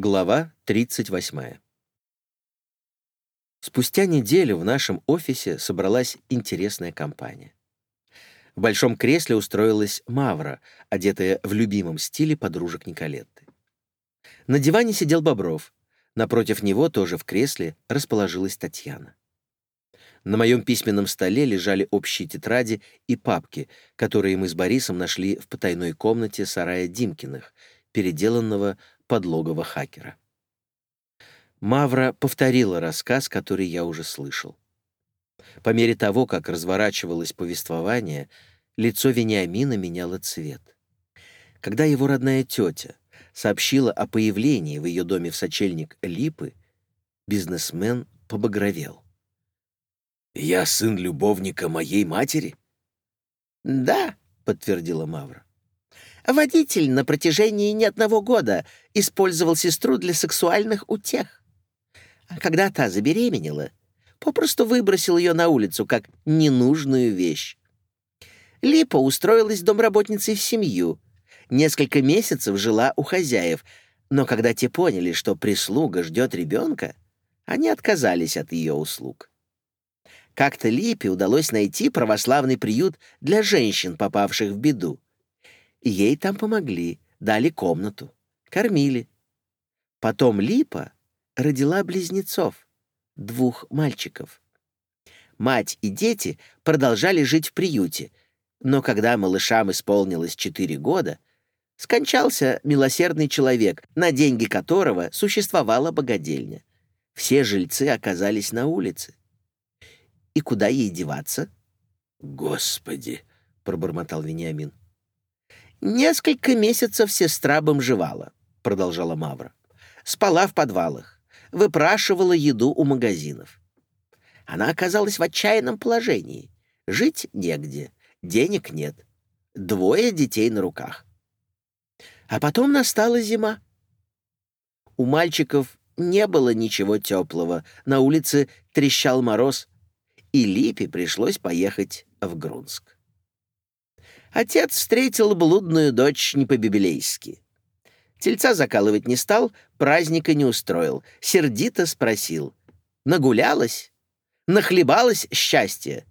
Глава 38. Спустя неделю в нашем офисе собралась интересная компания. В большом кресле устроилась Мавра, одетая в любимом стиле подружек Николетты. На диване сидел Бобров. Напротив него, тоже в кресле, расположилась Татьяна. На моем письменном столе лежали общие тетради и папки, которые мы с Борисом нашли в потайной комнате сарая Димкиных, переделанного под логово хакера. Мавра повторила рассказ, который я уже слышал. По мере того, как разворачивалось повествование, лицо Вениамина меняло цвет. Когда его родная тетя сообщила о появлении в ее доме в сочельник Липы, бизнесмен побагровел. «Я сын любовника моей матери?» «Да», — подтвердила Мавра. «Водитель на протяжении не одного года использовал сестру для сексуальных утех. А когда та забеременела, попросту выбросил ее на улицу как ненужную вещь. Липа устроилась домработницей в семью, несколько месяцев жила у хозяев, но когда те поняли, что прислуга ждет ребенка, они отказались от ее услуг. Как-то Липе удалось найти православный приют для женщин, попавших в беду. Ей там помогли, дали комнату, кормили. Потом Липа родила близнецов, двух мальчиков. Мать и дети продолжали жить в приюте, но когда малышам исполнилось четыре года, скончался милосердный человек, на деньги которого существовала богадельня. Все жильцы оказались на улице. И куда ей деваться? «Господи!» — пробормотал Вениамин. «Несколько месяцев сестра бомжевала», — продолжала Мавра. «Спала в подвалах, выпрашивала еду у магазинов. Она оказалась в отчаянном положении. Жить негде, денег нет, двое детей на руках. А потом настала зима. У мальчиков не было ничего теплого, на улице трещал мороз, и Липе пришлось поехать в Грунск. Отец встретил блудную дочь не по-библейски. Тельца закалывать не стал, праздника не устроил, сердито спросил. Нагулялась? Нахлебалась счастье?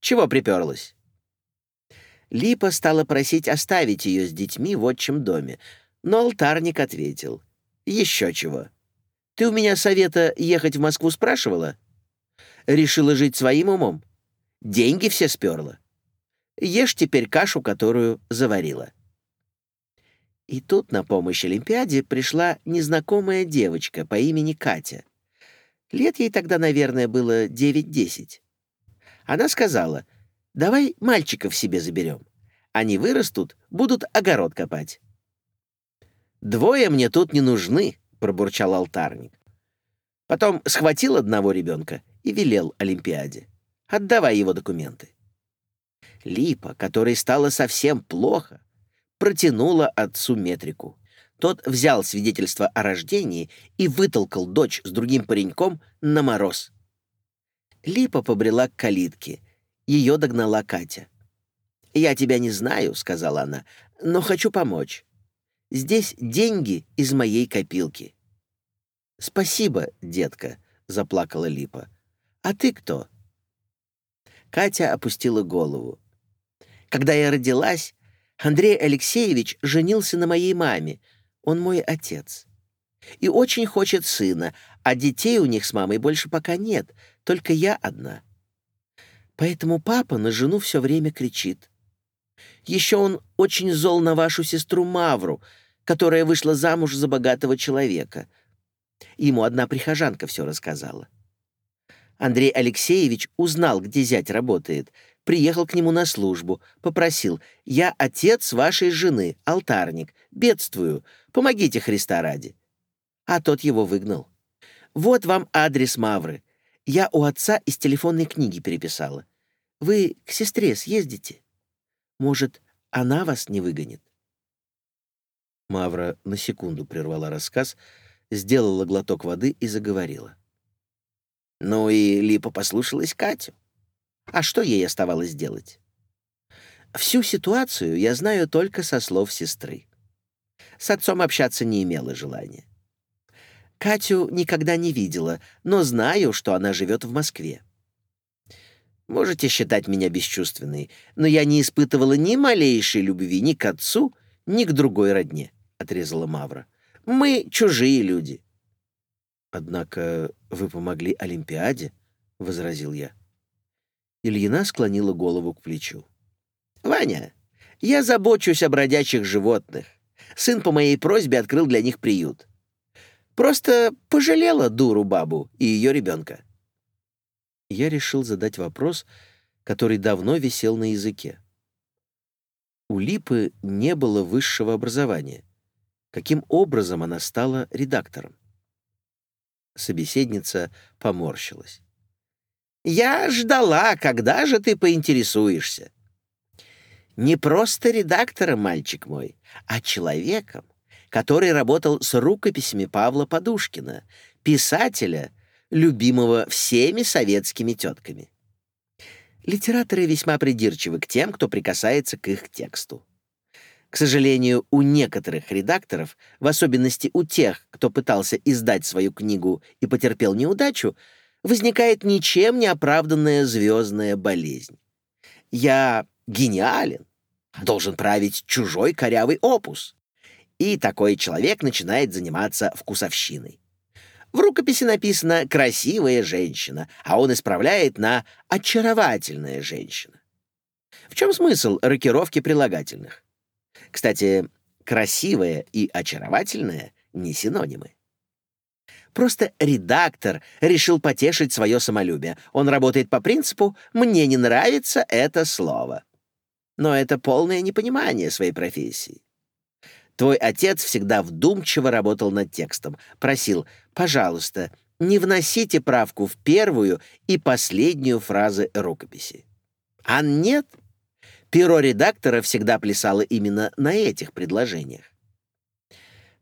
Чего приперлась? Липа стала просить оставить ее с детьми в отчим доме, но алтарник ответил. «Еще чего. Ты у меня совета ехать в Москву спрашивала?» Решила жить своим умом? Деньги все сперла. Ешь теперь кашу, которую заварила. И тут на помощь Олимпиаде пришла незнакомая девочка по имени Катя. Лет ей тогда, наверное, было 9-10. Она сказала, давай мальчиков себе заберем. Они вырастут, будут огород копать. «Двое мне тут не нужны», — пробурчал алтарник. Потом схватил одного ребенка и велел Олимпиаде. «Отдавай его документы». Липа, которой стало совсем плохо, протянула отцу метрику. Тот взял свидетельство о рождении и вытолкал дочь с другим пареньком на мороз. Липа побрела к калитке. Ее догнала Катя. «Я тебя не знаю», — сказала она, — «но хочу помочь. Здесь деньги из моей копилки». «Спасибо, детка», — заплакала Липа. А ты кто?» Катя опустила голову. «Когда я родилась, Андрей Алексеевич женился на моей маме. Он мой отец. И очень хочет сына, а детей у них с мамой больше пока нет, только я одна. Поэтому папа на жену все время кричит. Еще он очень зол на вашу сестру Мавру, которая вышла замуж за богатого человека. Ему одна прихожанка все рассказала. Андрей Алексеевич узнал, где зять работает, приехал к нему на службу, попросил «Я отец вашей жены, алтарник, бедствую, помогите Христа ради». А тот его выгнал. «Вот вам адрес Мавры. Я у отца из телефонной книги переписала. Вы к сестре съездите? Может, она вас не выгонит?» Мавра на секунду прервала рассказ, сделала глоток воды и заговорила. Ну и Липа послушалась Катю. А что ей оставалось делать? Всю ситуацию я знаю только со слов сестры. С отцом общаться не имела желания. Катю никогда не видела, но знаю, что она живет в Москве. Можете считать меня бесчувственной, но я не испытывала ни малейшей любви ни к отцу, ни к другой родне», — отрезала Мавра. «Мы чужие люди». «Однако вы помогли Олимпиаде», — возразил я. Ильина склонила голову к плечу. «Ваня, я забочусь о бродячих животных. Сын по моей просьбе открыл для них приют. Просто пожалела дуру бабу и ее ребенка я решил задать вопрос, который давно висел на языке. У Липы не было высшего образования. Каким образом она стала редактором? Собеседница поморщилась. «Я ждала, когда же ты поинтересуешься. Не просто редактором, мальчик мой, а человеком, который работал с рукописями Павла Подушкина, писателя, любимого всеми советскими тетками. Литераторы весьма придирчивы к тем, кто прикасается к их тексту. К сожалению, у некоторых редакторов, в особенности у тех, кто пытался издать свою книгу и потерпел неудачу, возникает ничем не оправданная звездная болезнь. Я гениален, должен править чужой корявый опус. И такой человек начинает заниматься вкусовщиной. В рукописи написано «красивая женщина», а он исправляет на «очаровательная женщина». В чем смысл рокировки прилагательных? Кстати, «красивая» и «очаровательная» — не синонимы. Просто редактор решил потешить свое самолюбие. Он работает по принципу «мне не нравится это слово». Но это полное непонимание своей профессии. Твой отец всегда вдумчиво работал над текстом. Просил, пожалуйста, не вносите правку в первую и последнюю фразы рукописи. А нет. Перо редактора всегда плясало именно на этих предложениях.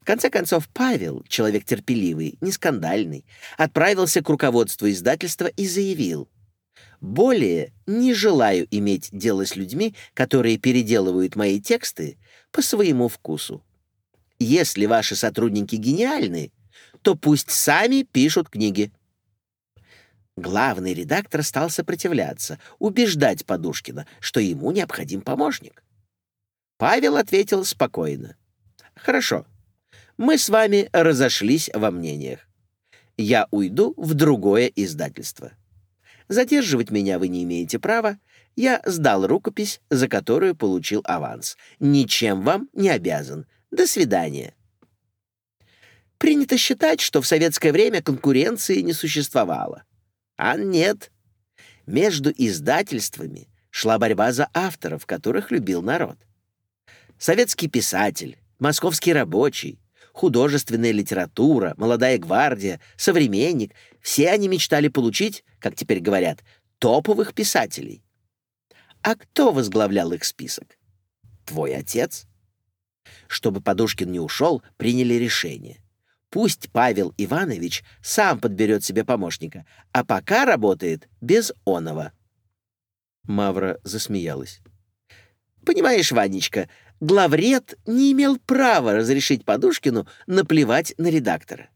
Конце концов, Павел, человек терпеливый, не скандальный, отправился к руководству издательства и заявил, «Более не желаю иметь дело с людьми, которые переделывают мои тексты по своему вкусу. Если ваши сотрудники гениальны, то пусть сами пишут книги. Главный редактор стал сопротивляться, убеждать Подушкина, что ему необходим помощник. Павел ответил спокойно. «Хорошо, мы с вами разошлись во мнениях. Я уйду в другое издательство. Задерживать меня вы не имеете права. Я сдал рукопись, за которую получил аванс. Ничем вам не обязан. До свидания. Принято считать, что в советское время конкуренции не существовало. А нет. Между издательствами шла борьба за авторов, которых любил народ. Советский писатель, московский рабочий, художественная литература, молодая гвардия, современник — все они мечтали получить, как теперь говорят, топовых писателей. А кто возглавлял их список? Твой отец? Чтобы Подушкин не ушел, приняли решение. Пусть Павел Иванович сам подберет себе помощника, а пока работает без оного. Мавра засмеялась. «Понимаешь, Ванечка, главред не имел права разрешить Подушкину наплевать на редактора.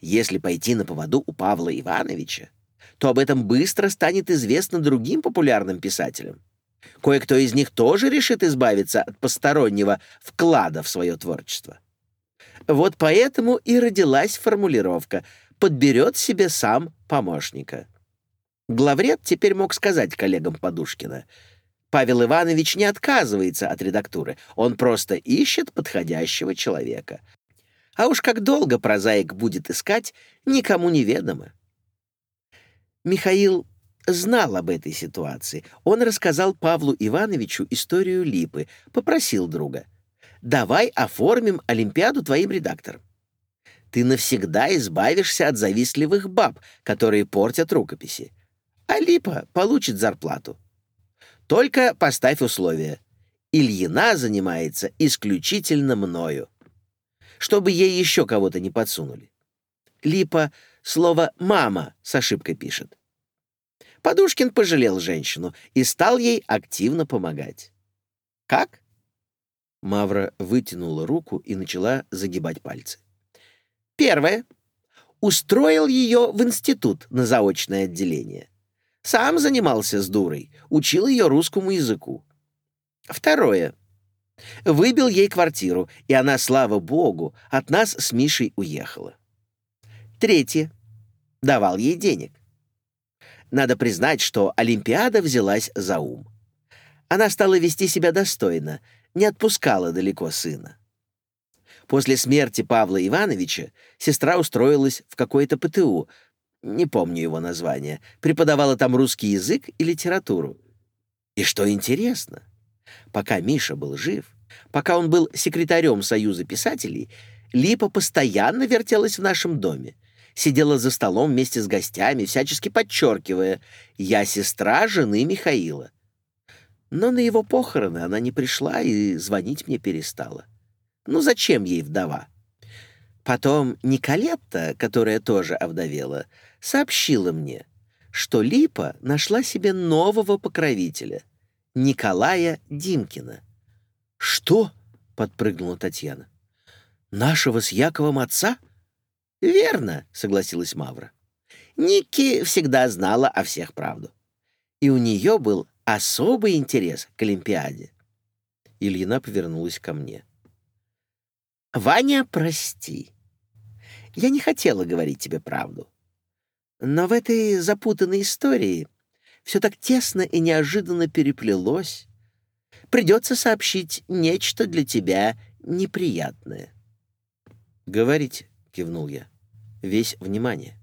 Если пойти на поводу у Павла Ивановича, то об этом быстро станет известно другим популярным писателям. Кое-кто из них тоже решит избавиться от постороннего вклада в свое творчество. Вот поэтому и родилась формулировка «подберет себе сам помощника». Главред теперь мог сказать коллегам Подушкина, Павел Иванович не отказывается от редактуры, он просто ищет подходящего человека. А уж как долго прозаик будет искать, никому неведомо. Михаил знал об этой ситуации. Он рассказал Павлу Ивановичу историю Липы, попросил друга. «Давай оформим Олимпиаду твоим редактором. Ты навсегда избавишься от завистливых баб, которые портят рукописи. А Липа получит зарплату. Только поставь условие. Ильина занимается исключительно мною. Чтобы ей еще кого-то не подсунули. Липа слово «мама» с ошибкой пишет. Подушкин пожалел женщину и стал ей активно помогать. «Как?» Мавра вытянула руку и начала загибать пальцы. «Первое. устроил ее в институт на заочное отделение. Сам занимался с дурой, учил ее русскому языку. Второе. Выбил ей квартиру, и она, слава богу, от нас с Мишей уехала. Третье. Давал ей денег. Надо признать, что Олимпиада взялась за ум. Она стала вести себя достойно, не отпускала далеко сына. После смерти Павла Ивановича сестра устроилась в какое-то ПТУ, не помню его название, преподавала там русский язык и литературу. И что интересно, пока Миша был жив, пока он был секретарем Союза писателей, Липа постоянно вертелась в нашем доме, сидела за столом вместе с гостями, всячески подчеркивая «Я сестра жены Михаила». Но на его похороны она не пришла и звонить мне перестала. Ну зачем ей вдова? Потом Николетта, которая тоже овдовела, сообщила мне, что Липа нашла себе нового покровителя, Николая Димкина. «Что?» — подпрыгнула Татьяна. «Нашего с Яковом отца?» «Верно», — согласилась Мавра. Ники всегда знала о всех правду. И у нее был особый интерес к Олимпиаде. Ильина повернулась ко мне. «Ваня, прости. Я не хотела говорить тебе правду. Но в этой запутанной истории все так тесно и неожиданно переплелось. Придется сообщить нечто для тебя неприятное». «Говорите», — кивнул я. «Весь внимание».